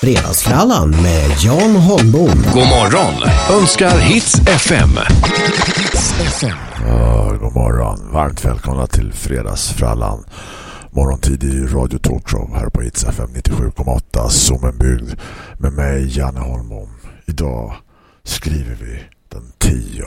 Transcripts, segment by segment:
Fredagsfrallan med Jan Holmbom. God morgon önskar Hits FM. Ja, god morgon. Varmt välkomna till Fredagsfrallan. Morgontid i Radio Talkshow här på Hits FM 97,8 Sommenbygd med mig Janne Holmbom. Idag skriver vi den 10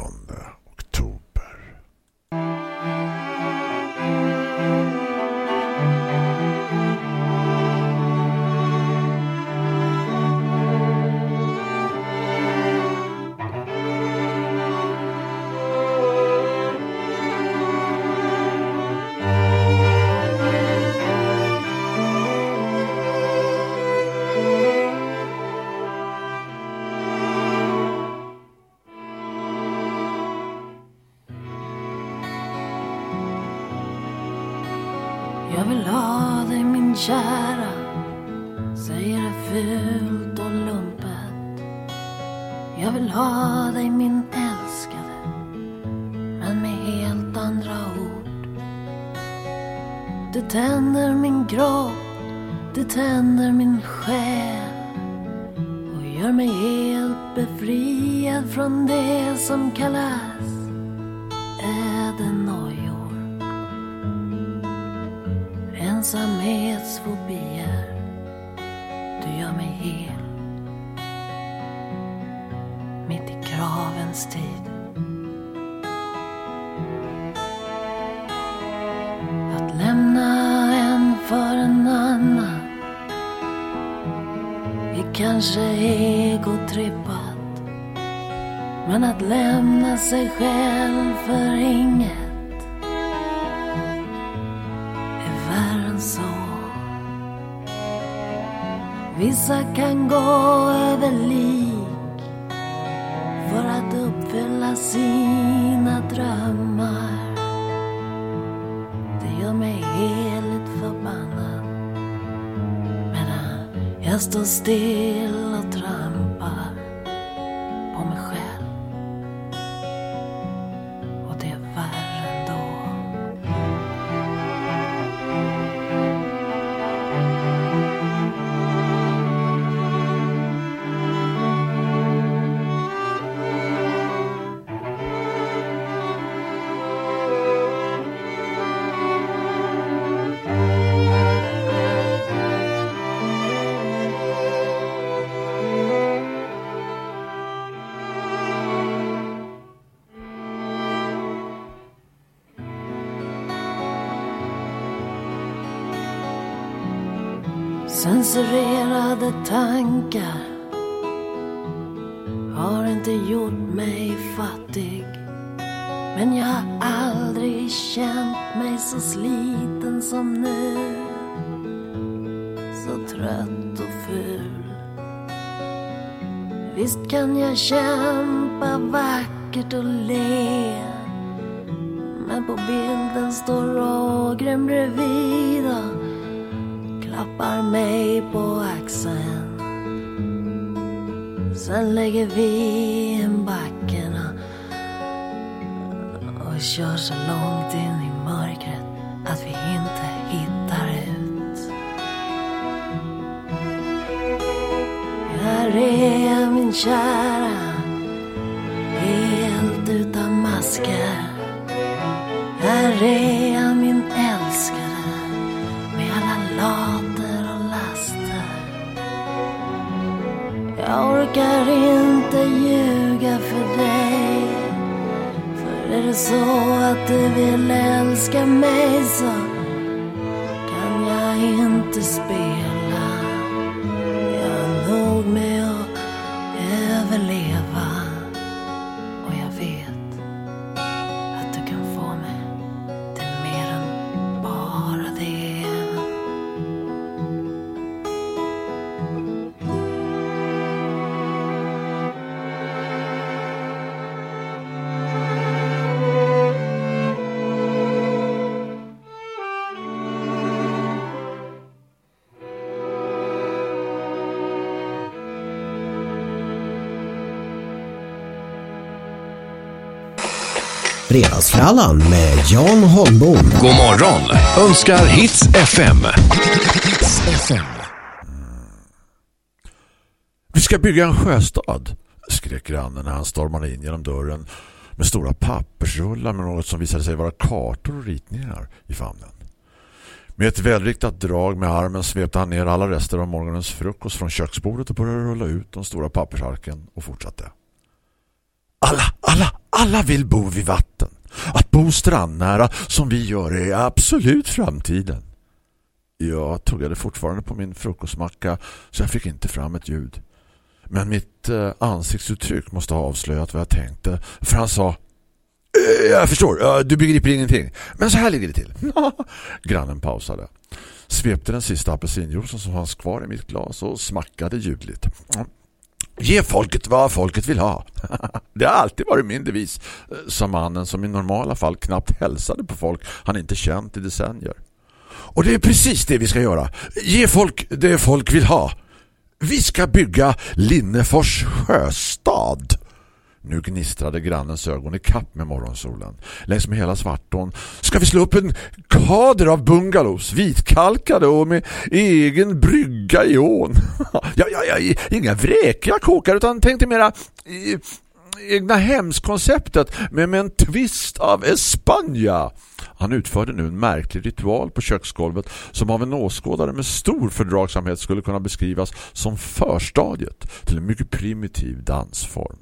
kanske egotrippat Men att lämna sig själv för inget är värre än så. Vissa kan gå över lik för att uppfylla sina drömmar. Det gör mig heligt förbannad medan jag står still Sen lägger vi in backen och, och kör så långt in i mörkret att vi inte hittar ut. Här är jag min kära, helt utan masker. Här är orkar inte ljuga för dig. För är det så att du vill älska mig så Fredagsfrallan med Jan Holmbom. God morgon önskar Hits FM. ska bygga en sjöstad, skrek grannen när han stormade in genom dörren med stora pappersrullar med något som visade sig vara kartor och ritningar i famnen. Med ett välriktat drag med armen svepte han ner alla rester av morgonens frukost från köksbordet och började rulla ut de stora pappersarken och fortsatte. Alla, alla, alla vill bo vid vatten. Att bo strandnära som vi gör är absolut framtiden. Jag tuggade fortfarande på min frukostmacka så jag fick inte fram ett ljud. Men mitt eh, ansiktsuttryck måste ha avslöjat vad jag tänkte. För han sa eh, Jag förstår, du begriper ingenting. Men så här ligger det till. Grannen pausade. Svepte den sista apelsinjuicen som fanns kvar i mitt glas och smackade ljudligt. Ge folket vad folket vill ha. Det har alltid varit min devis, eh, sa mannen som i normala fall knappt hälsade på folk han inte känt i decennier. Och det är precis det vi ska göra. Ge folk det folk vill ha. Vi ska bygga Linnefors sjöstad. Nu gnistrade grannens ögon i kapp med morgonsolen. Längs med hela Svartån ska vi slå upp en kader av bungalows, vitkalkade och med egen brygga i ån. ja, ja, ja, inga vräkiga kåkar utan tänkte mera egna hemskonceptet med, med en twist av Espanja. Han utförde nu en märklig ritual på köksgolvet som av en åskådare med stor fördragsamhet skulle kunna beskrivas som förstadiet till en mycket primitiv dansform.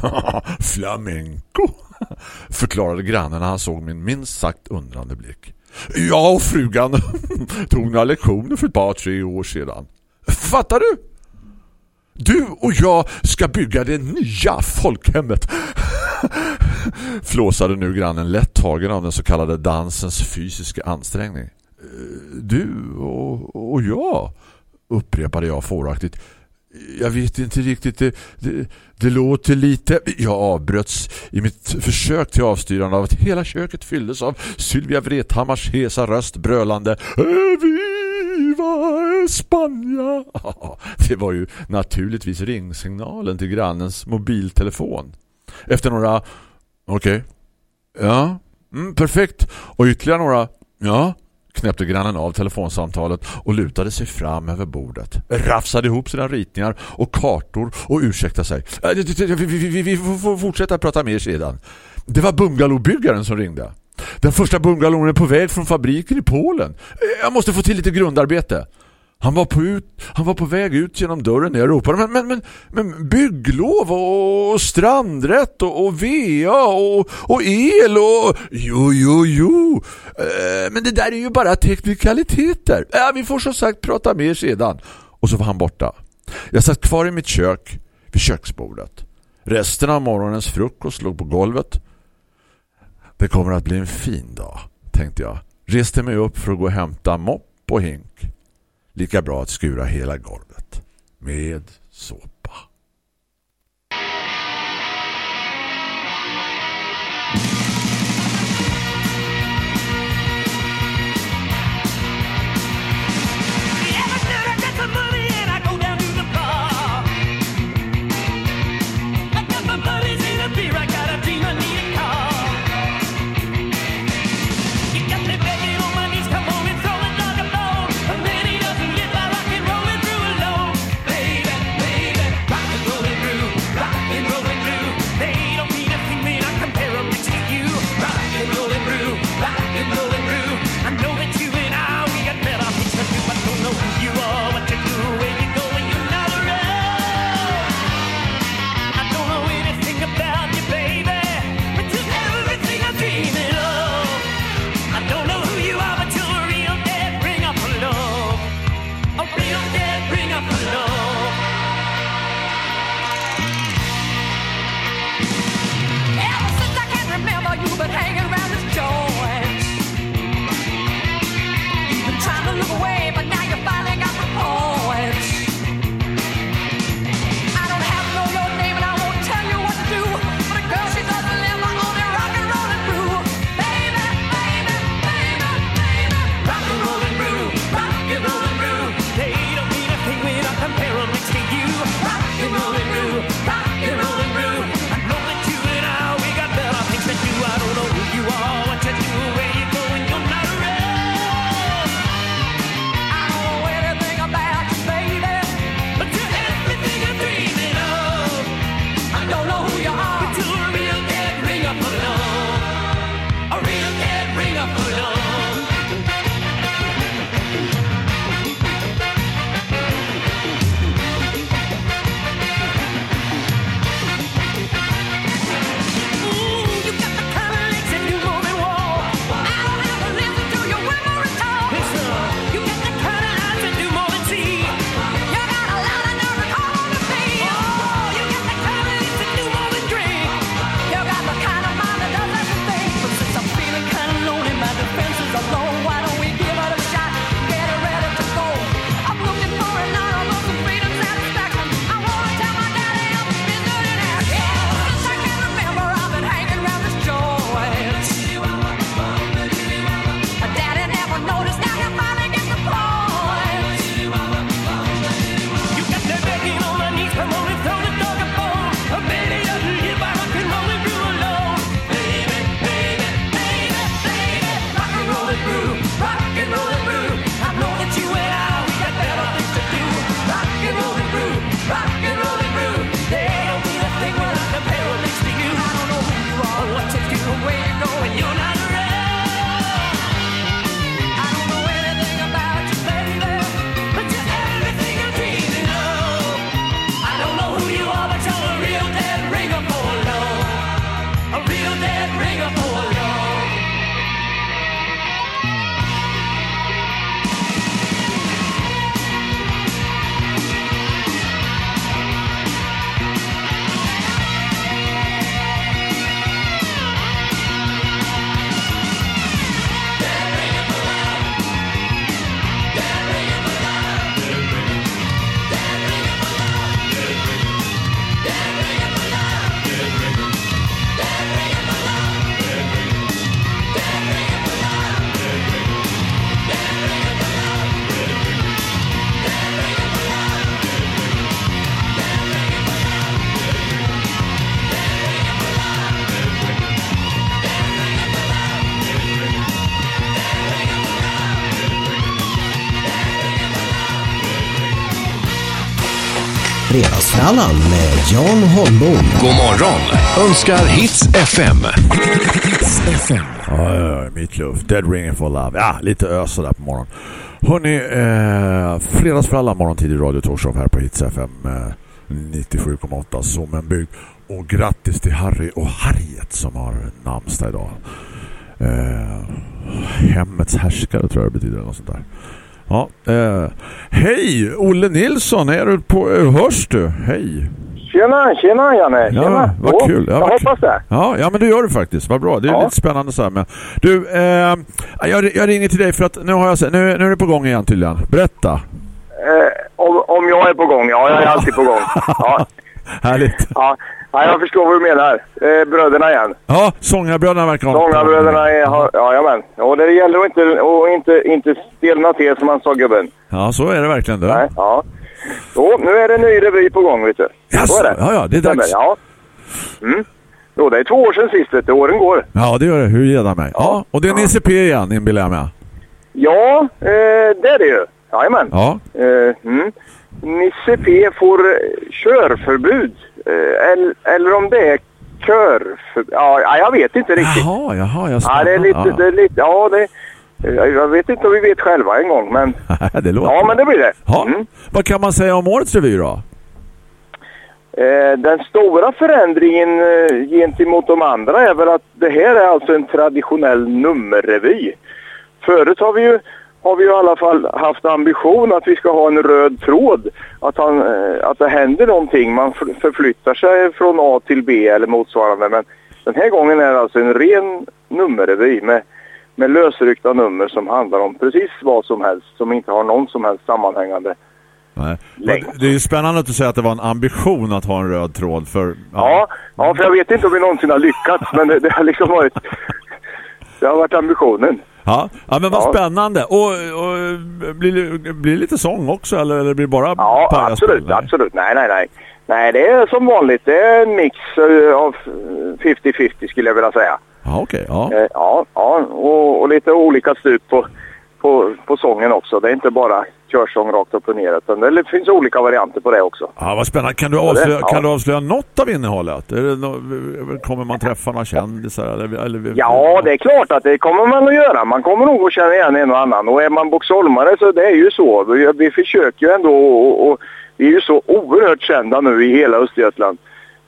Flamenco, förklarade grannen när han såg min minst sagt undrande blick. Jag och frugan tog några lektioner för ett par, tre år sedan. Fattar du? Du och jag ska bygga det nya folkhemmet. Flåsade nu grannen lätt tagen av den så kallade dansens fysiska ansträngning. Eh, du och, och jag, upprepade jag fåraktigt. Jag vet inte riktigt, det, det, det låter lite... Jag avbröts i mitt försök till avstyrande av att hela köket fylldes av Sylvia Vrethammars hesa röst brölande eh, Viva Espanja! Det var ju naturligtvis ringsignalen till grannens mobiltelefon. Efter några... Okej. Okay. Ja, mm, perfekt. Och ytterligare några... Ja, knäppte grannen av telefonsamtalet och lutade sig fram över bordet. Rafsade ihop sina ritningar och kartor och ursäkta sig. Äh, vi får fortsätta prata mer sedan. Det var bungalowbyggaren som ringde. Den första bungalowen är på väg från fabriken i Polen. Äh, jag måste få till lite grundarbete. Han var på, ut, han var på väg ut genom dörren när jag ropade. Men, men, men, men bygglov och, och strandrätt och, och VA och, och el och... Jo, jo, jo. Eh, men det där är ju bara teknikaliteter. Eh, vi får som sagt prata mer sedan. Och så var han borta. Jag satt kvar i mitt kök vid köksbordet. Resten av morgonens frukost låg på golvet. Det kommer att bli en fin dag, tänkte jag. Reste mig upp för att gå och hämta mopp och hink. Lika bra att skura hela golvet med såpa. Fredagsfrallan med Jan Holmbom. God morgon önskar Hits FM. Ja, ja, ja, mitt luft. Dead Ringing for Love. Ja, lite ös där på morgonen. Hörrni, eh, fredagsfrallan morgontid i Radio Torshow här på Hits FM eh, 97,8 Sommenbygd. Och grattis till Harry och Harriet som har namnsdag idag. Eh, hemmets härskare tror jag det betyder eller något sånt där. Ja, eh, hej Olle Nilsson, är du på, eh, hörs du? Hej. Tjena, tjena Janne. Ja, Tjena. vad Jo, kul. Ja, jag vad hoppas det. Ja, ja, men du gör det faktiskt. Vad bra. Det är Ja. lite spännande så här med. Du, eh, jag, jag ringer till dig för att nu har jag nu, nu är det på gång igen tydligen. Berätta. Eh, om, om jag är på gång? Ja, jag är alltid på gång. Ja, Härligt. ja. ja jag förstår vad du menar. Eh, bröderna igen. Ja, sångarbröderna verkar ha Sångarbröderna är... har- Ja, jajamän. Och det gäller att inte, och inte, inte stelna till som han sa gubben. Ja, så är det verkligen. Du. Nej, ja. Jo, nu är det en ny revy på gång vet du. Jaså, Så är det. ja, ja, det är dags. Ja. Mm. Jo, det är två år sedan sist vet du. Åren går. Ja, det gör det. Hur ger mig? Ja, och det är Nisse P igen, inbillar jag mig. Ja, eh, det är det ju. Jajamän. Ja. Eh, mm. Nisse P får eh, körförbud. Eh, eller, om det är körförbud. Ja, ja, jag vet inte riktigt. Jaha, jaha, jag Ja, det är lite... ja. Det är lite ja, det, eh, jag vet inte om vi vet själva en gång, men... det låter Ja, men det blir det. Mm. Vad kan man säga om årets revy då? Den stora förändringen gentemot de andra är väl att det här är alltså en traditionell nummerrevy. Förut har vi ju har vi i alla fall haft ambition att vi ska ha en röd tråd. Att, han, eh, att det händer någonting. Man förflyttar sig från A till B eller motsvarande. Men den här gången är det alltså en ren nummerrevy med, med lösryckta nummer som handlar om precis vad som helst. Som inte har någon som helst sammanhängande. Nej. Det är ju spännande att du säger att det var en ambition att ha en röd tråd för... Ja, ja för jag vet inte om vi någonsin har lyckats men det, det har liksom varit... Det har varit ambitionen. Ja, ja men vad Ja. spännande. Och, och blir, blir lite sång också eller, eller blir det bara Ja, absolut, Nej. absolut. Nej, nej, nej. Nej, det är som vanligt. Det är en mix eh, av 50-50 skulle jag vilja säga. Ja, okej. ja. Eh, Ja, ja och, och lite olika slut på, på, på sången också. Det är inte bara körsång rakt upp och ner utan det finns olika varianter på det också. Ja, vad spännande. Kan du avslöja, ja. kan du avslöja något av innehållet? Nå kommer man träffa några kändisar? Eller, eller, Ja, det är klart att det kommer man att göra. Man kommer nog att känna igen en och annan. Och är man boxholmare så det är ju så. Vi, vi försöker ju ändå och, och vi är ju så oerhört kända nu i hela Östergötland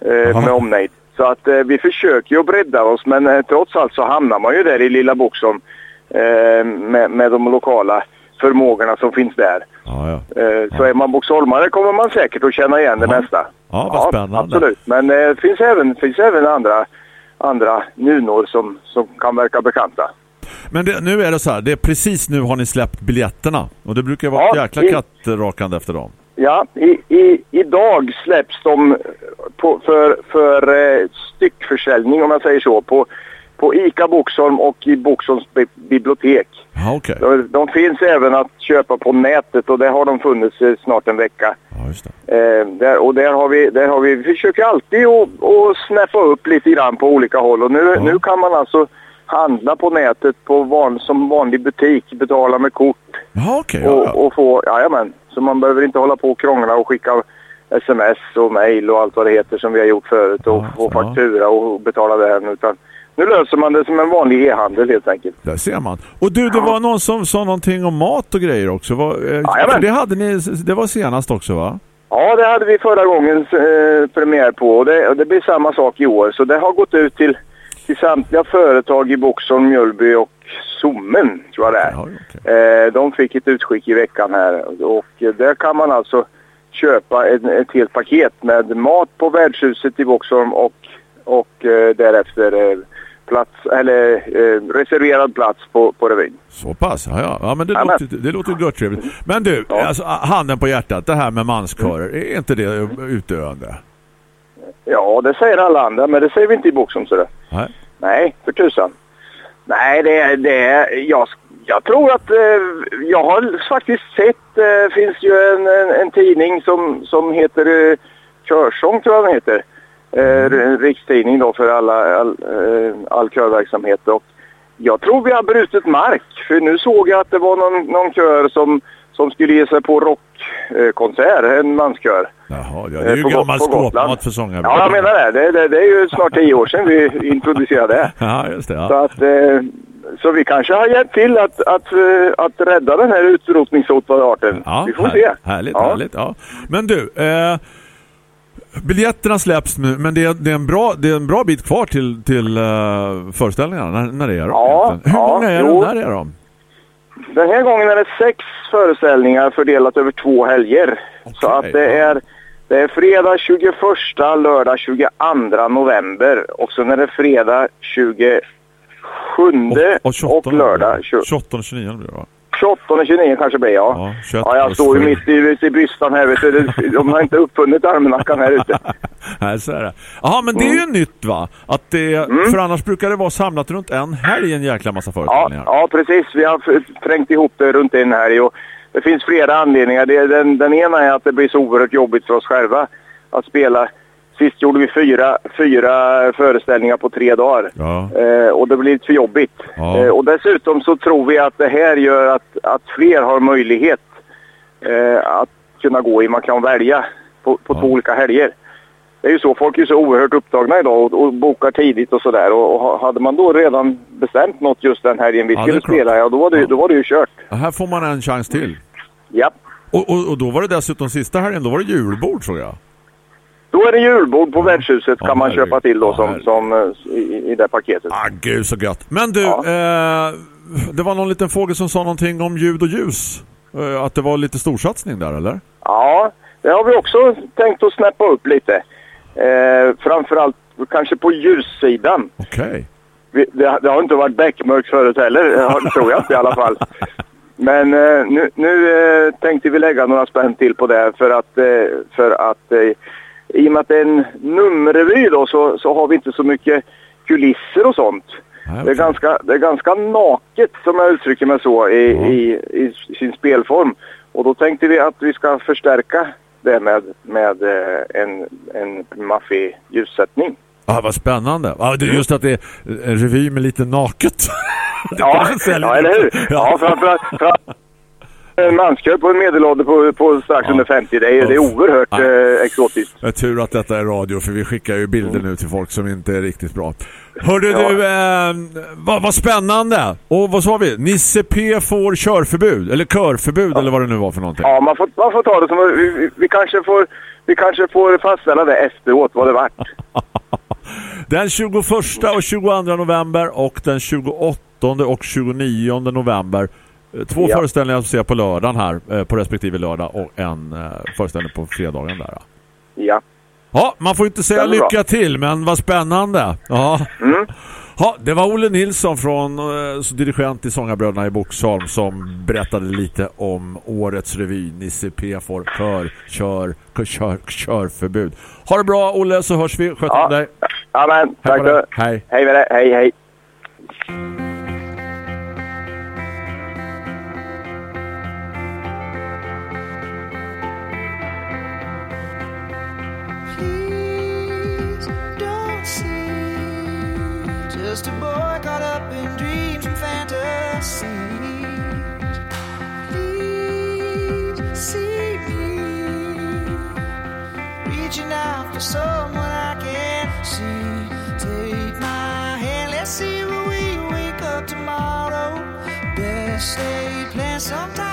eh, med omnejd. Så att eh, vi försöker ju bredda oss men eh, trots allt så hamnar man ju där i lilla Boxholm eh, med, med de lokala förmågorna som finns där. Ja, ja. Eh, så är man boxholmare kommer man säkert att känna igen det mesta. Ja, vad spännande. Absolut, men eh, det finns även, finns även andra, andra nunor som, som kan verka bekanta. Men det, nu är det så här, det är precis nu har ni släppt biljetterna. Och det brukar vara Ja, ett jäkla i- kattrakande efter dem. Ja, i, i, idag släpps de på, för, för eh, styckförsäljning om jag säger så på, på ICA Boxholm och i Boxholms bi- bibliotek. Ja, okej. De, de finns även att köpa på nätet och där har de funnits i snart en vecka. Ja, just det. Eh, där, och där har vi, där har vi, vi försöker alltid att, snäppa upp lite grann på olika håll och nu, Ja. nu kan man alltså handla på nätet på van, som vanlig butik, betala med kort Ja, okej. och, ja, ja. och få, jajamän, så man behöver inte hålla på och krångla och skicka sms och mail och allt vad det heter som vi har gjort förut och få faktura och betala den utan nu löser man det som en vanlig e-handel helt enkelt. Där ser man. Och du, det var någon som sa någonting om mat och grejer också. Vad, eh, för det hade ni, det var senast också va? Ja, det hade vi förra gångens eh, premiär på och det, och det blir samma sak i år. Så det har gått ut till, till samtliga företag i Boxholm, Mjölby och Sommen, tror jag det är. Ja, okej. Eh, de fick ett utskick i veckan här och eh, där kan man alltså köpa ett, ett helt paket med mat på värdshuset i Boxholm och, och eh, därefter eh, plats, eller eh, reserverad plats på, på revyn. Så pass, ja, ja. men det låter, det låter gott trevligt. Men du, Ja. alltså, handen på hjärtat, det här med manskörer, är inte det utdöende? Ja, det säger alla andra, men det säger vi inte i Boxholm så det. Nej. Nej, för tusan. Nej, det är... Det jag, jag tror att... Eh, jag har faktiskt sett... Det eh, finns ju en, en, en tidning som, som heter... Eh, Körsång tror jag den heter. Eh, rikstidning då för alla, all, eh, all körverksamhet. Och jag tror vi har brutit mark. För nu såg jag att det var någon, någon kör som, som skulle ge sig på rockkonsert, en manskör. Jaha, ja, det är ju Eh, på gammal på Gotland. skåpmat för sångare. Ja, jag menar det. Det, det. det är ju snart tio år sedan vi introducerade det. Ja, just det. Så, Ja. att, eh, så vi kanske har hjälpt till att, att, att rädda den här utrotningshotade arten. Ja, vi får här- se. Härligt, ja. härligt. Ja. Men du, eh, biljetterna släpps nu, men det är, det är, en, bra, det är en bra bit kvar till, till eh, föreställningarna. När, när är de? Ja? Hur ja, många är de? När är de? Den här gången är det sex föreställningar fördelat över två helger. Så Okej, att det är, det är fredag 21, lördag 22 november och sen är det fredag 27 och, lördag 20, 28 och 29 blir det va? 28 och 29 kanske blir ja. Ja, 21 Ja, jag står ju mitt i, ute i bystan här. Vet du. De har inte uppfunnit almanackan här ute. Här så är det. Jaha, men det är ju nytt va? Att det, För annars brukar det vara samlat runt en helg en jäkla massa Ja, föreställningar. ja, precis. Vi har trängt ihop det runt en här. Och det finns flera anledningar. Det, den, den ena är att det blir så oerhört jobbigt för oss själva att spela. Sist gjorde vi fyra, fyra föreställningar på tre dagar. Ja. Eh, och det blir lite för jobbigt. Ja. Eh, och dessutom så tror vi att det här gör att, att fler har möjlighet eh, att kunna gå i. Man kan välja på, på Ja. två olika helger. Det är ju så, folk är så oerhört upptagna idag och, och bokar tidigt och sådär. Och, och ha- hade man då redan bestämt något just den helgen vi skulle spela, ja då var, det, då var det ju kört. Här får man en chans till. Ja. Och, och, och då var det dessutom sista helgen, då var det julbord tror jag. Då är det julbord på värdshuset Ja, kan man herregud. köpa till då Ja, som, eh, i, i det paketet. Ah, gud så gött. Men du, Ja. eh, det var någon liten fågel som sa någonting om ljud och ljus. Eh, att det var lite storsatsning där, eller? Ja, det har vi också tänkt att snäppa upp lite. Eh, framförallt kanske på ljussidan. Okej. Vi, det, det har inte varit beckmörkt förut heller, tror jag i alla fall. Men eh, nu, nu eh, tänkte vi lägga några spänn till på det för att, för att i och med att det är en nummerrevy då så, så har vi inte så mycket kulisser och sånt. Nej, Det är, ganska, det är ganska naket som jag uttrycker mig så i, Ja. i, i sin spelform. Och då tänkte vi att vi ska förstärka det med, med eh, en, en maffig ljussättning. Ah, vad spännande. Ah, det är just att det är en revy med lite naket. Ja, ja eller hur? Ja, framförallt framför en manskör på en medelålder på, på strax Ja. under 50. Det är, det är oerhört Ja. eh, exotiskt. Är tur att detta är radio för vi skickar ju bilder nu till folk som inte är riktigt bra. Hörde Ja. du, eh, vad, vad spännande! Och vad sa vi? Nisse P får körförbud, eller körförbud eller vad det nu var för någonting. Ja, man får, man får ta det som... Vi, vi, vi, kanske får, vi kanske får fastställa det efteråt, vad det vart. Den 21 och 22 november och den 28 och 29 november. Eh, Två Ja. föreställningar att se på lördagen här, eh, på respektive lördag och en eh, föreställning på fredagen där. Ja. Ja, man får inte säga bra. lycka till, men vad spännande. Ja. Mm. Ja, det var Olle Nilsson från eh, dirigent i Sångarbröderna i Boxholm som berättade lite om årets revy. Nisse P får kör, kör, kör, kör, körförbud. Ha det bra Olle så hörs vi. Sköt Ja. om dig. Ja, men, Hej tack dig. du. Hej. Hej med dig. Hej, hej. Just a boy caught up in dreams and fantasies. Please see me reaching out for someone I can't see. Take my hand, let's see where we wake up tomorrow. Best laid plan, sometimes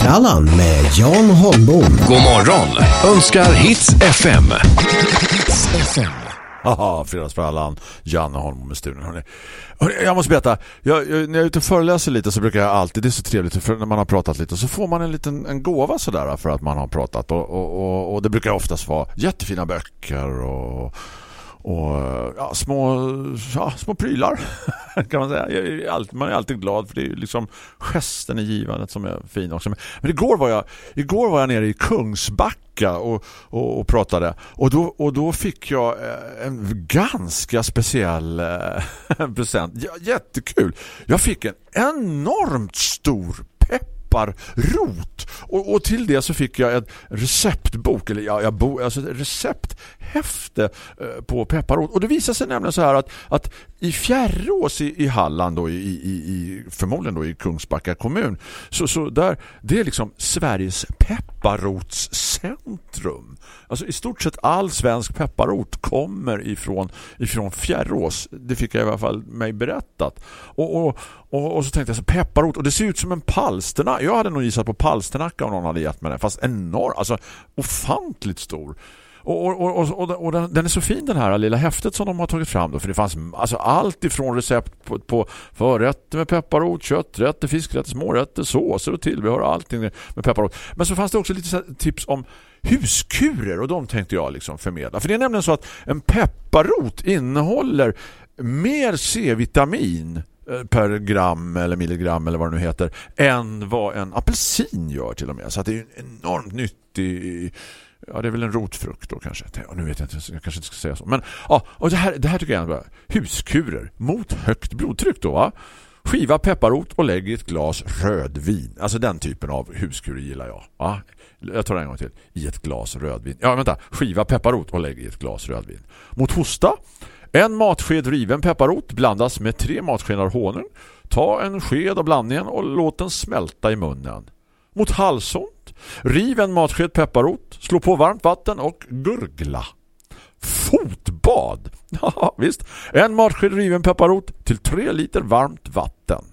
Fredagsfrallan med Jan Holmbom. God morgon önskar Hits FM. Haha, fredagsfrallan. Janne Holm med studion. Hörrni. Hörrni, jag måste berätta, jag, jag, när jag är ute och föreläser lite så brukar jag alltid, det är så trevligt för när man har pratat lite så får man en liten en gåva sådär för att man har pratat och, och, och, och det brukar oftast vara jättefina böcker och och ja, små, ja, små prylar kan man säga. Jag är alltid, man är alltid glad för det är liksom gesten i givandet som är fin också. Men, men igår, var jag, igår var jag nere i Kungsbacka och, och, och pratade och då, och då fick jag eh, en ganska speciell eh, present. Ja, jättekul. Jag fick en enormt stor pepparrot. Och, och till det så fick jag en receptbok eller jag, jag bo, alltså ett recepthäfte eh, på pepparrot. Och det visade sig nämligen så här att, att i Fjärrås i, i Halland då, i, i, i, förmodligen då i Kungsbacka kommun så, så där, det är liksom Sveriges pepparrotscentrum. Alltså i stort sett all svensk pepparrot kommer ifrån, ifrån Fjärrås. Det fick jag i alla fall mig berättat. Och, och, och, och så tänkte jag så pepparrot och det ser ut som en palsternacka. Jag hade nog gissat på palsternacka om någon hade gett mig den. Fast enorm, alltså ofantligt stor. Och, och, och, och, och den, den är så fin den här lilla häftet som de har tagit fram då, för det fanns alltså allt ifrån recept på, på förrätter med pepparrot, kötträtter, fiskrätter, smårätter, såser och tillbehör allting med pepparrot. Men så fanns det också lite tips om huskurer och de tänkte jag liksom förmedla. För det är nämligen så att en pepparrot innehåller mer C-vitamin Eh, per gram eller milligram eller vad det nu heter än vad en apelsin gör till och med. Så att det är en enormt nyttig ja det är väl en rotfrukt då kanske. Och nu vet jag inte, jag kanske inte ska säga så. Men ja, och det här, det här tycker jag är bra. Huskurer mot högt blodtryck då va? Skiva pepparrot och lägg i ett glas rödvin. Alltså den typen av huskurer gillar jag. Va? Jag tar det en gång till. I ett glas rödvin. Ja, vänta. Skiva pepparrot och lägg i ett glas rödvin. Mot hosta. En matsked riven pepparrot blandas med tre matskedar honung. Ta en sked av blandningen och låt den smälta i munnen. Mot halsont. Riv en matsked pepparrot. Slå på varmt vatten och gurgla. Fotbad. Ja, visst. En matsked riven pepparrot till tre liter varmt vatten.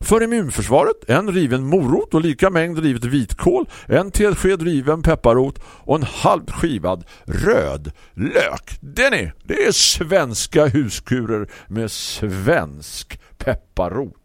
För immunförsvaret, en riven morot och lika mängd rivet vitkål, en tesked riven pepparrot och en halvt skivad röd lök. Det ni, det är svenska huskurer med svensk pepparrot.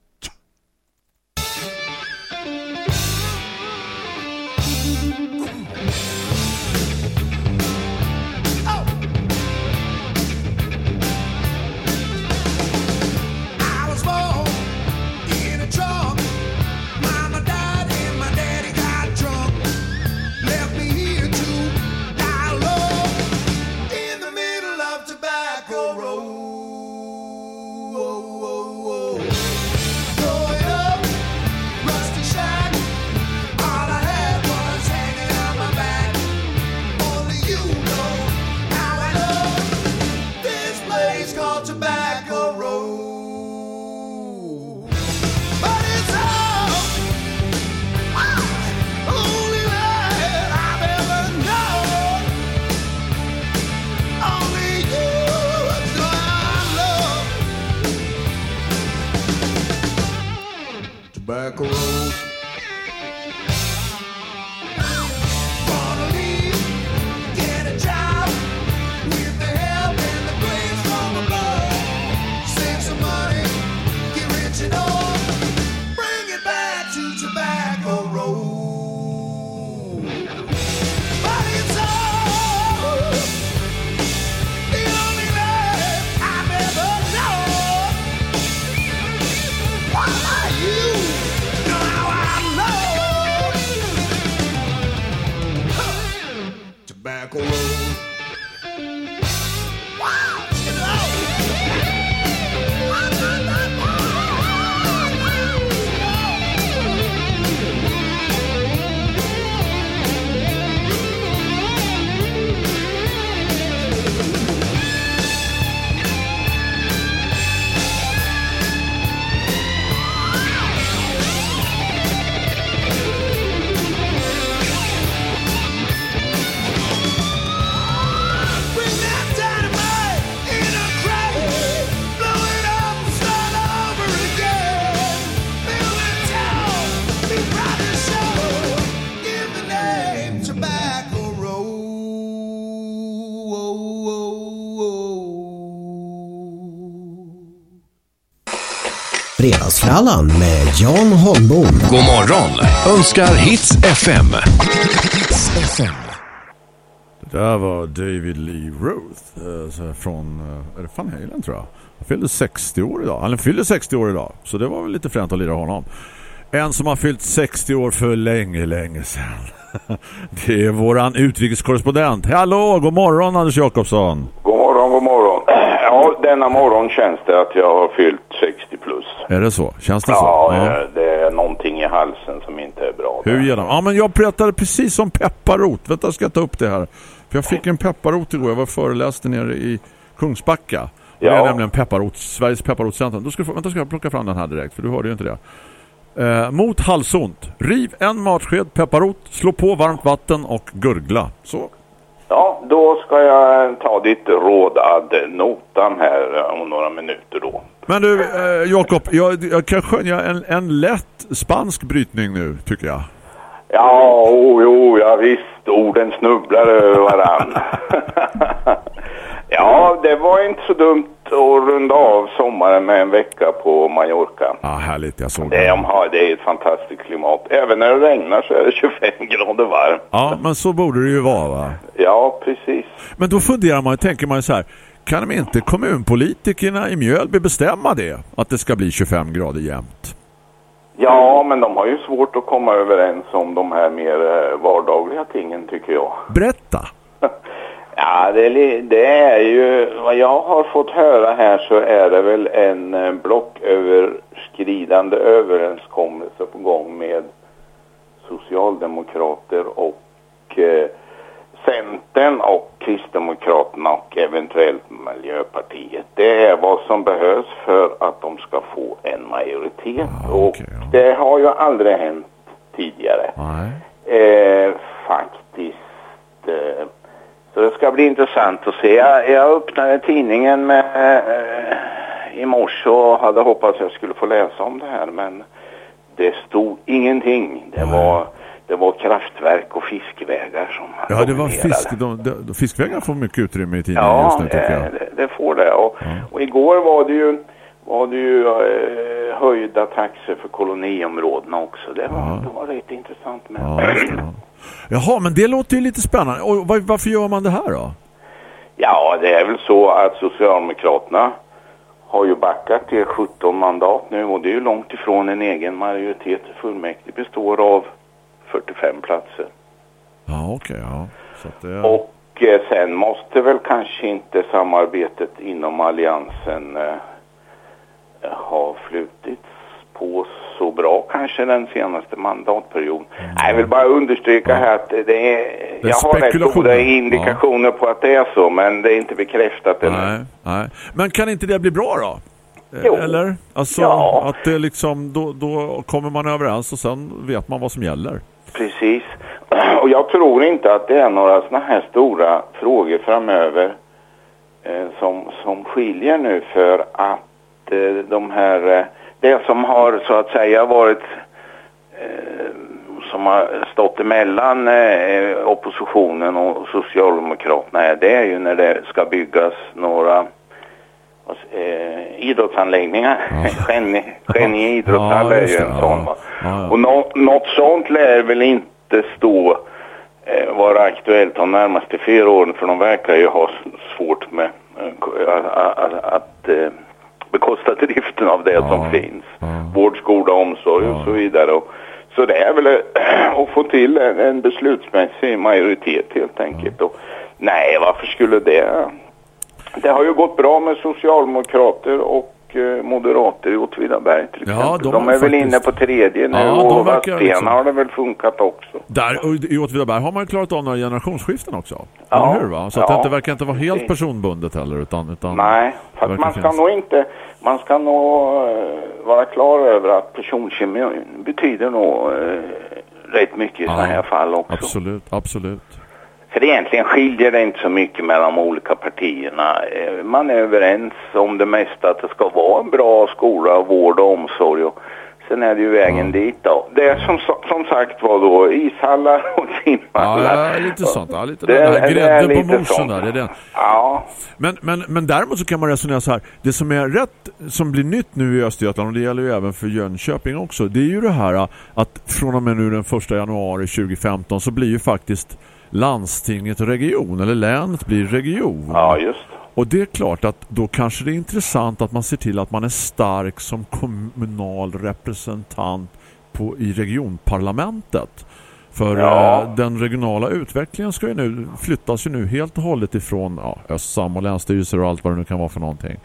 tobacco Fredagsfrallan med Jan Holmbom. God morgon önskar Hits FM. Det där var David Lee Roth eh, från, eh, är det Van Halen tror jag. Han fyllde 60 år idag. Han fyllde 60 år idag. Så det var väl lite fränt att lira honom. En som har fyllt 60 år för länge, länge sedan. Det är våran utrikeskorrespondent. Hallå, god morgon Anders Jakobsson. God morgon, god morgon. Ja, denna morgon känns det att jag har fyllt 60 plus. Är det så? Känns det Ja, så? eh, det är någonting i halsen som inte är bra. Hur genom? Ja, men jag pratade precis om pepparrot. Vänta, ska jag ta upp det här. För jag fick en pepparrot igår. Jag var föreläste nere i Kungsbacka. Det är Ja. nämligen pepparrot, Sveriges pepparrotscentrum. Då ska vänta, ska jag plocka fram den här direkt, för du hörde ju inte det. Eh, mot halsont. Riv en matsked pepparrot, slå på varmt vatten och gurgla. Så. Ja, då ska jag ta ditt råd ad notan här om några minuter då. Men du, eh, Jakob, jag, jag kan skönja en, en lätt spansk brytning nu, tycker jag. Ja, oh, jo, ja visst, orden snubblar över varann. ja, det var inte så dumt att runda av sommaren med en vecka på Mallorca. Ja, härligt, jag såg Det är, de har, det är ett fantastiskt klimat. Även när det regnar så är det 25 grader varmt. Ja, men så borde det ju vara va? Ja, precis. Men då funderar man, tänker man så här, kan de inte kommunpolitikerna i Mjölby bestämma det? Att det ska bli 25 grader jämnt? Ja, men de har ju svårt att komma överens om de här mer eh, vardagliga tingen tycker jag. Berätta! Ja, det det är ju, vad jag har fått höra här så är det väl en eh, blocköverskridande överenskommelse på gång med Socialdemokrater och eh, Centern och Kristdemokraterna och eventuellt Miljöpartiet. Det är vad som behövs för att de ska få en majoritet. Ja, och okej, ja. det har ju aldrig hänt tidigare. Eh, faktiskt. Eh, så det ska bli intressant att se. Jag, jag öppnade tidningen med, eh, i morse och hade hoppats jag skulle få läsa om det här men det stod ingenting. Det var, det var kraftverk och fiskvägar som Ja, det var fisk. De, de, fiskvägar får mycket utrymme i tidningen Ja, just nu tycker eh, jag. det, det får det. Och, och igår var det ju, var det ju eh, höjda taxor för koloniområdena också. Det var, Ja. det var rätt intressant. Men... Ja, ja. Jaha, men det låter ju lite spännande. Och var, varför gör man det här då? Ja, det är väl så att Socialdemokraterna har ju backat till 17 mandat nu och det är ju långt ifrån en egen majoritet. Fullmäktige består av 45 platser. Ja, okej, ja. Så att det... Och eh, sen måste väl kanske inte samarbetet inom alliansen eh, ha flutits på så bra kanske den senaste mandatperioden. Nej, jag vill bara understryka här att det är, Det är jag har rätt goda indikationer på att det är så, men det är inte bekräftat ännu. Nej, nej. Men kan inte det bli bra då? Eh, Jo. Eller? Alltså Ja. att det liksom, då, då kommer man överens och sen vet man vad som gäller. Precis. Och jag tror inte att det är några sådana här stora frågor framöver eh, som, som skiljer nu för att eh, de här, eh, det som har så att säga varit eh, som har stått emellan eh, oppositionen och Socialdemokraterna är, det är ju när det ska byggas några eh, idrottsanläggningar. Skänninge Skänninge idrottshall Ja, är ju en Ja. sån. Ja, ja. Och nå, något sånt lär väl inte stå eh, vara aktuellt de närmaste fyra åren för de verkar ju ha svårt med eh, att, att, eh, bekosta driften av det Ja, som finns. ja. Vård, skola, omsorg och så vidare. Och, så det är väl eh, att få till en, en beslutsmässig majoritet helt enkelt. Och, nej, varför skulle det? Det har ju gått bra med socialdemokrater och eh, moderater i Åtvidaberg till Ja, exempel. de de, är väl faktiskt- inne på tredje nu Ja, och Vadstena liksom- har det väl funkat också. Där, och I Åtvidaberg har man ju klarat av några generationsskiften också. Ja. Hur va? Så att Ja. det inte verkar inte vara helt personbundet heller. Utan, utan Nej, verkar man ska finnas. nog inte, man ska nog eh, vara klar över att personkemin betyder nog eh, rätt mycket i Ja, sådana här fall också. Absolut, absolut. För egentligen skiljer det inte så mycket mellan de olika partierna. Eh, Man är överens om det mesta att det ska vara en bra skola, vård och omsorg. Och sen är det ju vägen dit då. Det är som, som sagt var då ishallar och simhallar. ja, lite sånt. Ja, lite Det den här grädden på morsen där. Det är den. Ja, Men, men, men däremot så kan man resonera så här. Det som är rätt, som blir nytt nu i Östergötland och det gäller ju även för Jönköping också. Det är ju det här att från och med nu den 1 januari 2015 så blir ju faktiskt landstinget region eller länet blir region. ja just. Och det är klart att då kanske det är intressant att man ser till att man är stark som kommunal representant på, i regionparlamentet. För Ja. eh, den regionala utvecklingen ska ju nu flyttas ju nu helt och hållet ifrån ja, Östsam och länsstyrelser och allt vad det nu kan vara för någonting.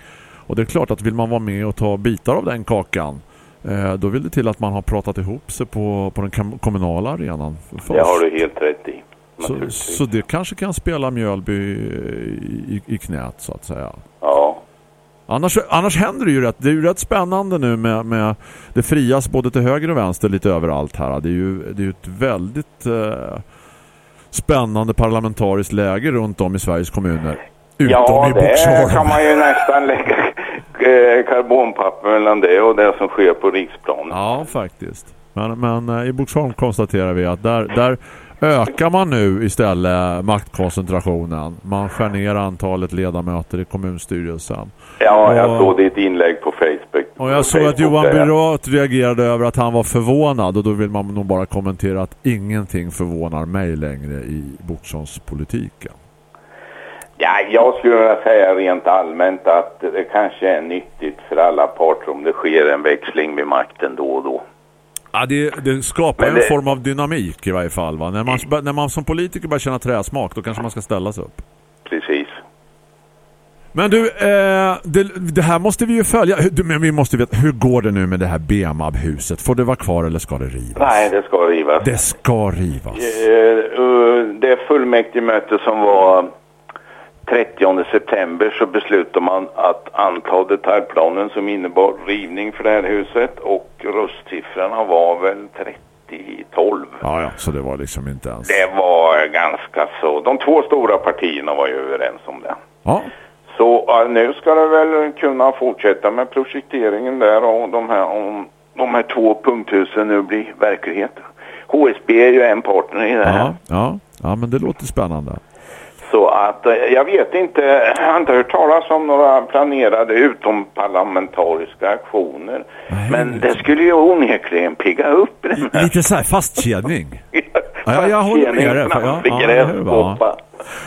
Och det är klart att vill man vara med och ta bitar av den kakan eh, då vill det till att man har pratat ihop sig på, på den kommunala arenan först. Det har du helt rätt i. så, så det kanske kan spela Mjölby i, i knät så att säga. Ja. Annars, annars händer det ju rätt. Det är ju rätt spännande nu med, med det frias både till höger och vänster lite överallt här. Det är ju, det är ju ett väldigt eh, spännande parlamentariskt läge runt om i Sveriges kommuner. Utom Ja, i det kan man ju nästan lägga eh, karbonpapper mellan det och det som sker på riksplanen. Ja, faktiskt. Men, men eh, i Boxholm konstaterar vi att där, där ökar man nu istället maktkoncentrationen. Man skär ner antalet ledamöter i kommunstyrelsen. Ja, jag Och- såg ditt inlägg på Facebook. Och jag såg att Johan Berat reagerade över att han var förvånad och då vill man nog bara kommentera att ingenting förvånar mig längre i Boxholmspolitiken. Ja, jag skulle vilja säga rent allmänt att det kanske är nyttigt för alla parter om det sker en växling vid makten då och då. Ja, det, det skapar Men en det- form av dynamik i varje fall. Va? När, man, när man som politiker börjar känna träsmak då kanske man ska ställa sig upp. Precis. Men du, eh, det, det här måste vi ju följa. Du, Men vi måste veta, hur går det nu med det här BMAB-huset? Får det vara kvar eller ska det rivas? Nej, det ska rivas. Det ska rivas. Eh, eh, Det fullmäktigemöte som var 30 september så beslutade man att anta detaljplanen som innebar rivning för det här huset och röstsiffrorna var väl 30-12. Ja, ja, så det var liksom inte ens... Det var ganska så. De två stora partierna var ju överens om det. Ja, Så nu ska det väl kunna fortsätta med projekteringen där och de här, om de här två punkthusen nu blir verklighet. HSB är ju en partner i det här. ja, ja, ja, men det låter spännande. Så att eh, jag vet inte, jag har inte hört talas om några planerade utomparlamentariska aktioner. Nej, Men det- skulle ju onekligen pigga upp den här Lite så här fastkedjning. Ja, jag håller med dig. Ja, ja.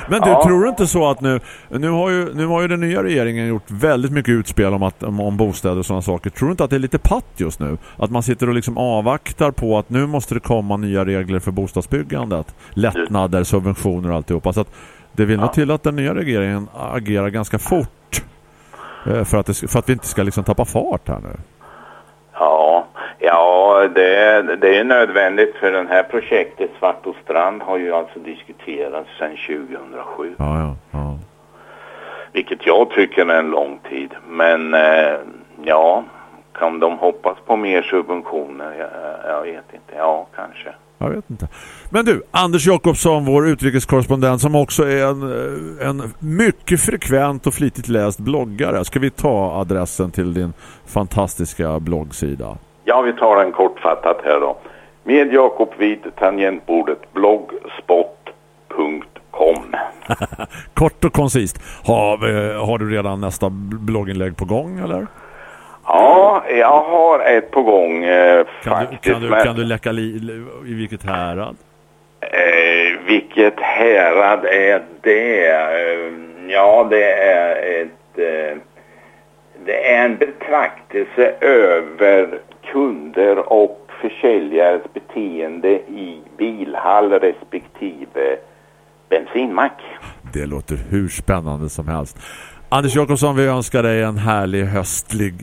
Men du, Ja. tror du inte så att nu, nu har, ju, nu har ju den nya regeringen gjort väldigt mycket utspel om, att, om, om bostäder och sådana saker. Tror du inte att det är lite patt just nu? Att man sitter och liksom avvaktar på att nu måste det komma nya regler för bostadsbyggandet. Lättnader, subventioner och alltihopa. Så att det vill nog till att den nya regeringen agerar ganska fort. eh, För att, det, för att vi inte ska liksom tappa fart här nu. Ja, ja det, det är nödvändigt för det här projektet Svartostrand har ju alltså diskuterats sedan 2007. Ja, ja, ja. Vilket jag tycker är en lång tid. Men eh, ja, kan de hoppas på mer subventioner? Jag, jag vet inte. Ja, kanske. Jag vet inte. Men du, Anders Jakobsson, vår utrikeskorrespondent som också är en, eh, en mycket frekvent och flitigt läst bloggare. Ska vi ta adressen till din fantastiska bloggsida? Ja, vi tar den kortfattat här då. Med Jakob vid tangentbordet blogspot.com. Kort och koncist. Har, har du redan nästa blogginlägg på gång eller? Ja, jag har ett på gång eh, Kan faktiskt. du, kan du, men, kan du läcka li, i vilket härad? eh, vilket härad är det? Eh, ja, det är ett... Eh, det är en betraktelse över kunder och försäljares beteende i bilhall respektive bensinmack. Det låter hur spännande som helst. Anders Jakobsson, vi önskar dig en härlig höstlig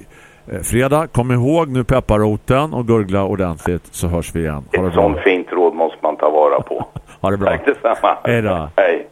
fredag. Kom ihåg nu pepparroten och gurgla ordentligt så hörs vi igen. Ett sånt fint råd måste man ta vara på. Ha det bra. Tack detsamma. Hej då. Hej.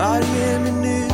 Body in the news.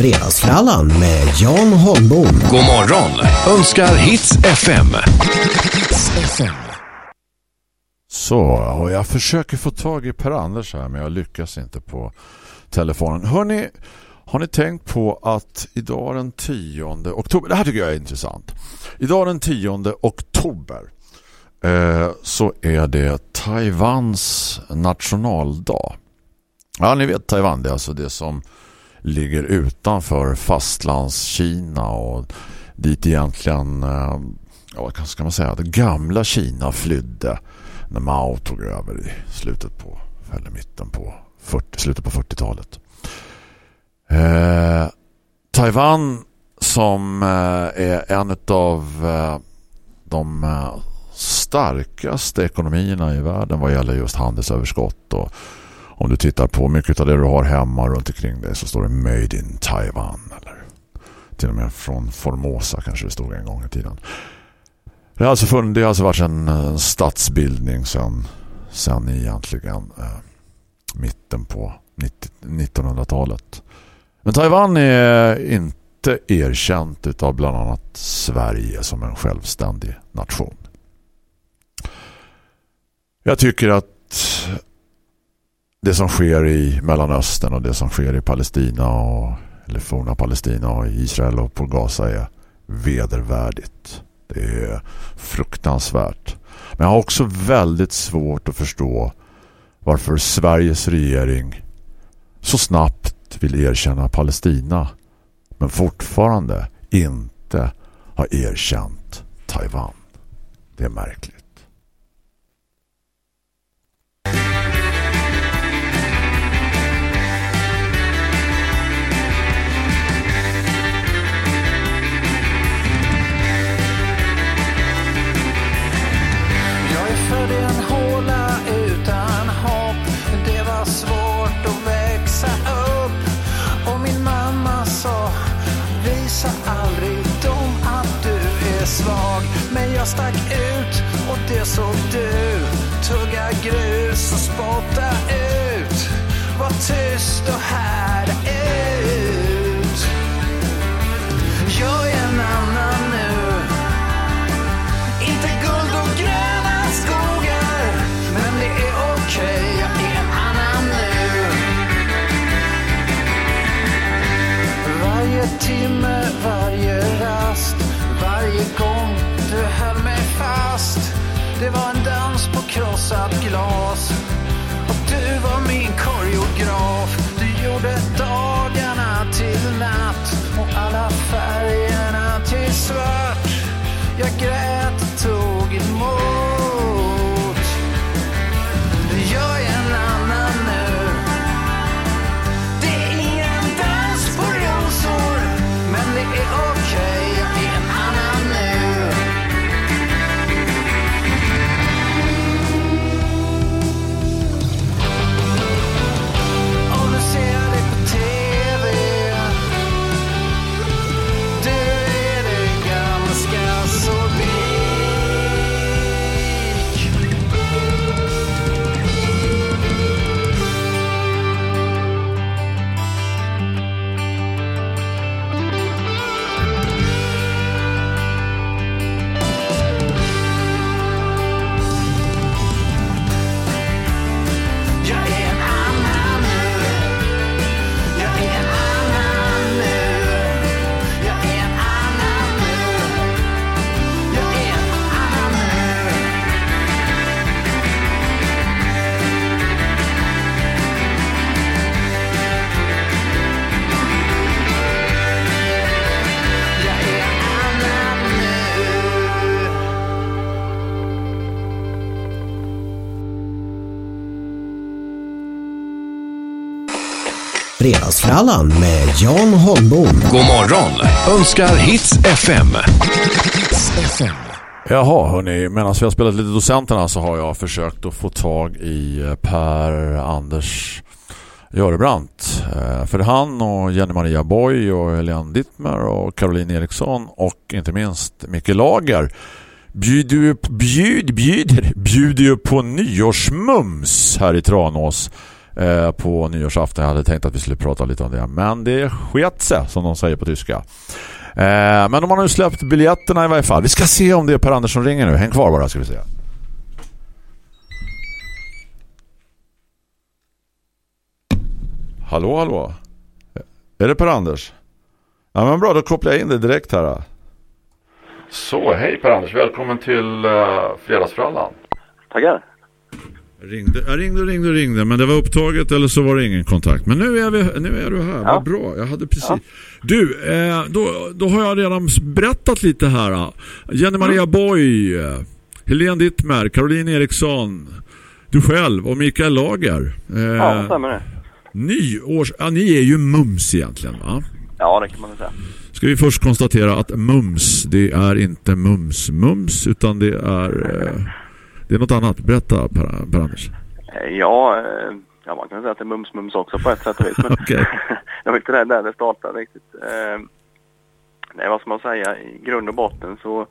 Fredagsfrallan med Jan Holmbom. God morgon önskar Hits FM. Så, och jag försöker få tag i Per-Anders här men jag lyckas inte på telefonen. Hörrni, har ni tänkt på att idag den 10 oktober, det här tycker jag är intressant. Idag den 10 oktober eh, så är det Taiwans nationaldag. Ja, ni vet Taiwan, det är alltså det som ligger utanför fastlandskina och dit egentligen, eh, ja, vad ska man säga, det gamla Kina flydde när Mao tog över i slutet på, eller mitten på 40, slutet på 40-talet. Eh, Taiwan som eh, är en av eh, de eh, starkaste ekonomierna i världen vad gäller just handelsöverskott och om du tittar på mycket av det du har hemma runt omkring dig så står det Made in Taiwan eller till och med från Formosa kanske det stod en gång i tiden. Det har alltså, funnits, det har alltså varit en, eh, en statsbildning sedan, sedan egentligen eh, mitten på 1900-talet. Men Taiwan är inte erkänt av bland annat Sverige som en självständig nation. Jag tycker att det som sker i Mellanöstern och det som sker i Palestina och, eller forna Palestina och Israel och på Gaza är vedervärdigt. Det är fruktansvärt. Men jag har också väldigt svårt att förstå varför Sveriges regering så snabbt vill erkänna Palestina men fortfarande inte har erkänt Taiwan. Det är märkligt. Stack ut och det såg du. Tugga grus och spotta ut. Var tyst och här Det var en dans på krossat glas. Och du var min koreograf. Fredagsfrallan med Jan Holmbom. God morgon önskar Hits FM. Jaha, hörni, medan vi har spelat lite docenterna så har jag försökt att få tag i eh, Per Anders Görebrandt. Eh, För han och Jenny Maria Boy och Helene Dittmer och Caroline Eriksson och inte minst Micke Lager bjuder ju bjud, bjuder, bjuder ju på nyårsmums här i Tranås eh, på nyårsafton. Jag hade tänkt att vi skulle prata lite om det. Men det sket sig, som de säger på tyska. Eh, men de har nu släppt biljetterna i varje fall. Vi ska se om det är Per Anders som ringer nu. Häng kvar bara ska vi se. Hallå, hallå. Är det Per Anders? Ja men bra, då kopplar jag in det direkt här. Så, hej Per Anders. Välkommen till uh, Fredagsfrallan. Tackar. Ringde, jag ringde och ringde och ringde men det var upptaget eller så var det ingen kontakt. Men nu är, vi, nu är du här, Ja. vad bra. Jag hade precis... Du, eh, då, då har jag redan berättat lite här. Jenny Maria Boy, eh, Helene Dittmer, Caroline Eriksson, du själv och Mikael Lager. Eh, Ja, stämmer det. nyårs... Ja, ni är ju mums egentligen va? Ja, det kan man väl säga. Ska vi först konstatera att mums, det är inte mums-mums utan det är... Det är något annat. Berätta Per, per Anders. Eh, Ja, eh, ja, man kan säga att det är mums-mums också på ett sätt och vis. Men Okej. det var inte det där det startade riktigt. Eh, Nej, vad ska man säga? I grund och botten så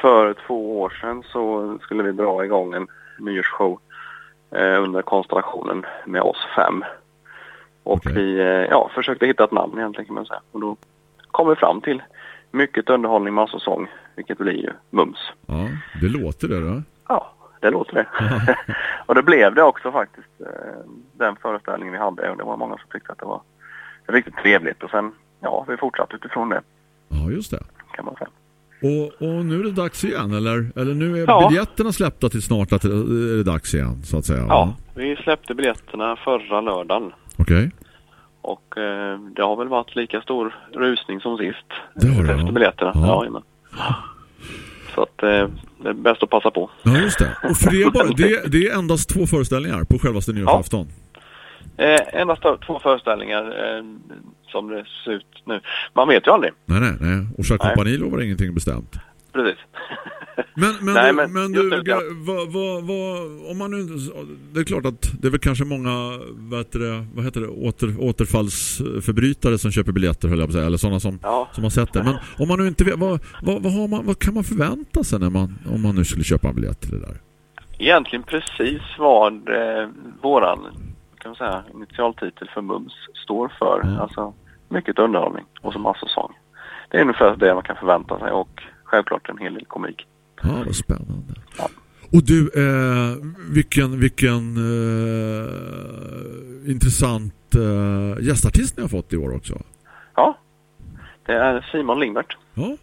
för två år sedan så skulle vi dra igång en nyårsshow under konstellationen med oss fem. Och Okej. vi ja, försökte hitta ett namn egentligen kan man säga. Och då kom vi fram till mycket underhållning, massor sång, vilket blir ju mums. Ja, det låter det då. Det låter det. och det blev det också faktiskt. eh, Den föreställningen vi hade och det var många som tyckte att det var riktigt trevligt och sen, ja, vi fortsatte utifrån det Ja, just det. kan man säga. Och, och nu är det dags igen, eller? Eller nu är Ja. biljetterna släppta till snart att det är det dags igen, så att säga. Ja, vi släppte biljetterna förra lördagen Okej. och eh, det har väl varit lika stor rusning som sist. Det har det, Efter ja. biljetterna. Ja. Ja. Så att eh, det är bäst att passa på. Ja, just det. Och för det är, bara, det, det är endast två föreställningar på självaste nyårsafton. Eh, endast två föreställningar eh, som det ser ut nu. Man vet ju aldrig. Nej, nej, nej. Och. Compagnie lovar ingenting bestämt. Precis. Men, men, Nej, men men du, ja. vad, vad, vad, om man nu, det är klart att det är väl kanske många, vad heter det, vad heter det åter, återfallsförbrytare som köper biljetter, höll jag på att säga, eller sådana som, Ja. som har sett det. Men om man nu inte vet, vad, vad, vad, har man, vad kan man förvänta sig när man, om man nu skulle köpa en biljett till det där? Egentligen precis vad eh, våran kan man säga, initialtitel för Mums står för. Mm. Alltså mycket underhållning och så massor sång. Det är ungefär det man kan förvänta sig och självklart en hel del komik. Ja, vad spännande. Ja. Och du, eh, vilken, vilken eh, intressant eh, gästartist ni har fått i år också. Ja, det är Simon Lingvert Ja,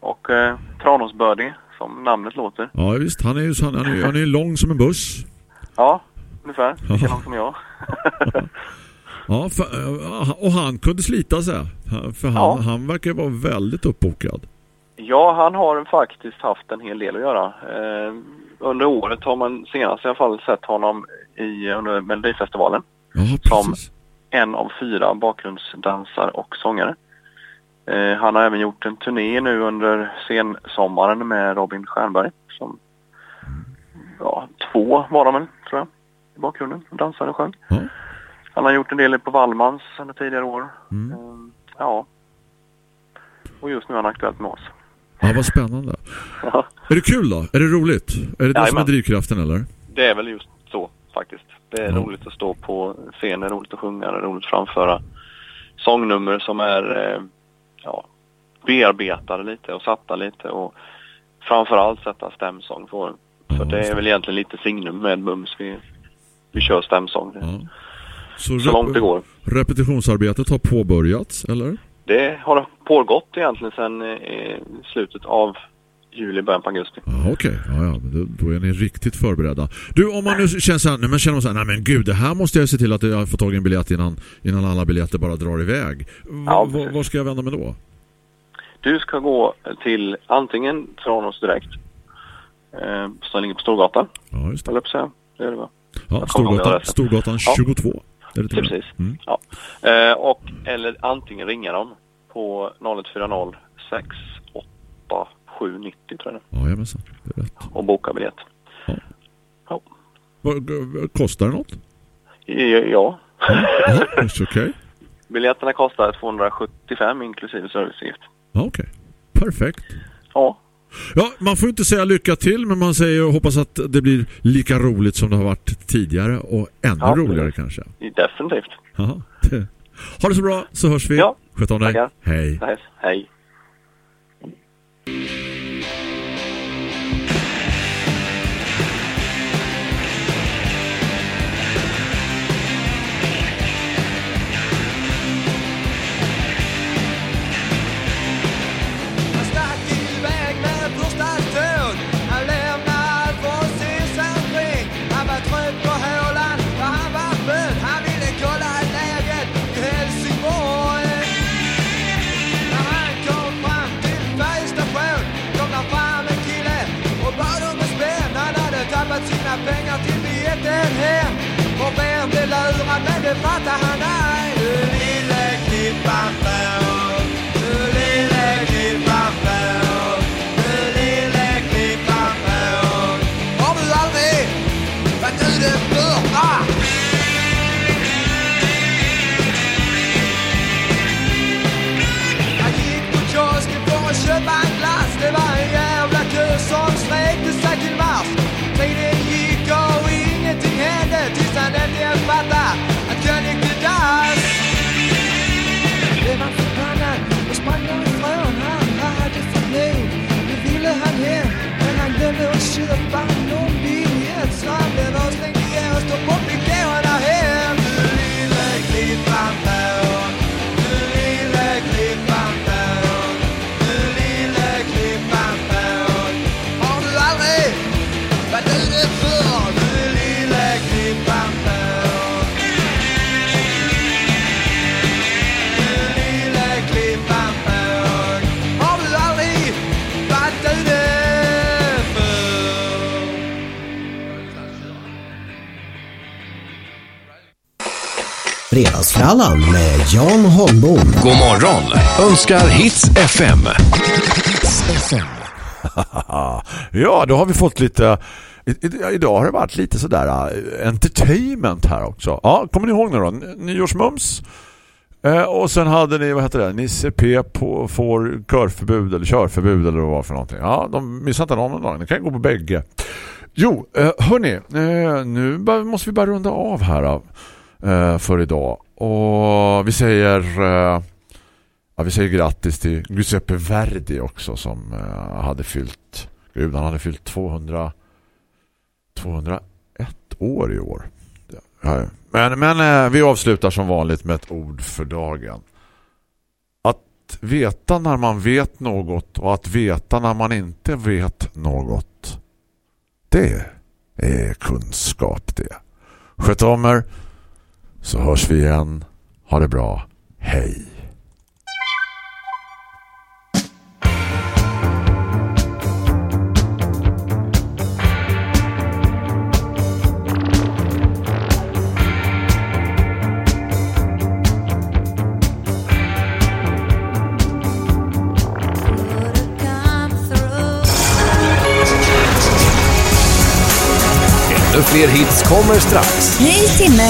och eh, Tranås Birdie som namnet låter. ja visst. Han är ju han, han är, han är lång som en buss. Ja, ungefär. Lika lång som jag. Ja, för, eh, och han kunde slita sig. För han, Ja. han verkar vara väldigt uppbokad. Ja, han har faktiskt haft en hel del att göra. Eh, under året har man senast i alla fall sett honom i, under Melodifestivalen. Ja, Som- en av fyra bakgrundsdansare och sångare. Eh, han har även gjort en turné nu under sensommaren med Robin Stjernberg. Som, ja, två var de väl, tror jag, i bakgrunden. Dansade och sjöng. Ja. Han har gjort en del på Wallmans under tidigare år. Mm. Eh, ja. Och just nu är han aktuellt med oss. Ja, vad spännande. Ja, Är det kul då? Är det roligt? Är det det som är drivkraften eller? det är väl just så faktiskt. Det är Ja. roligt att stå på scen, det är roligt att sjunga, det är roligt att framföra sångnummer som är eh, ja, bearbetade lite och satta lite och framförallt sätta stämsång på den. För Ja, det är väl egentligen lite signum med Mums. Vi, vi kör stämsång Ja. så rep- långt det går. Repetitionsarbetet har påbörjats, eller? Det har pågått egentligen sedan eh, slutet av juli, början på augusti. Ja, okej. Ja, ja, men då, då är ni riktigt förberedda. Du, om man nu känner så här, nej, men känner man så här, nej men gud, det här måste jag se till att jag får tag i en biljett innan, innan alla biljetter bara drar iväg. Ja, var ska jag vända mig då? Du ska gå till antingen Tranås direkt, eh, som ligger på Storgatan, Ja, just det. eller säga. Det är det va? Ja, Storgatan. Storgatan Ja. 22. Är Precis. Mm. Ja. Eh, och, eller antingen ringa dem på 0140 687 790 tror jag det Ja, jajamensan. Det är rätt. och boka biljett. Vad, g- kostar det något? Ja, ja. Ja, okej. biljetterna kostar 275 inklusive serviceavgift. Ja, okej. Perfekt. Ja. Ja, man får inte säga lycka till men man säger och hoppas att det blir lika roligt som det har varit tidigare och ännu Ja. roligare kanske. Definitivt. Jaha. Ha det så bra så hörs vi. Ja. Sköt om dig. Tackar. Hej. Hej. Blev lurad men det fattade han Fredagsfrallan med Jan Holmbom. God morgon önskar Hits FM. ja, då har vi fått lite... Idag har det varit lite sådär uh, entertainment här också. Ja, kommer ni ihåg nu då? Nyårsmums. Eh, och sen hade ni, vad heter det? Nisse P på, får körförbud eller körförbud eller vad var för någonting. Ja, de missar inte någon dag. Ni kan gå på bägge. Jo, eh, hörni, eh, nu måste vi bara runda av här eh, Eh, för idag. Och vi säger... Eh, Ja, vi säger grattis till Giuseppe Verdi också som eh, hade fyllt gud, han hade fyllt 200 201 år i år. Ja, men men eh, vi avslutar som vanligt med ett ord för dagen. Att veta när man vet något och att veta när man inte vet något. Det är kunskap det. Sköt om er så hörs vi igen. Ha det bra. Hej. Ännu fler hits kommer strax. Ny timme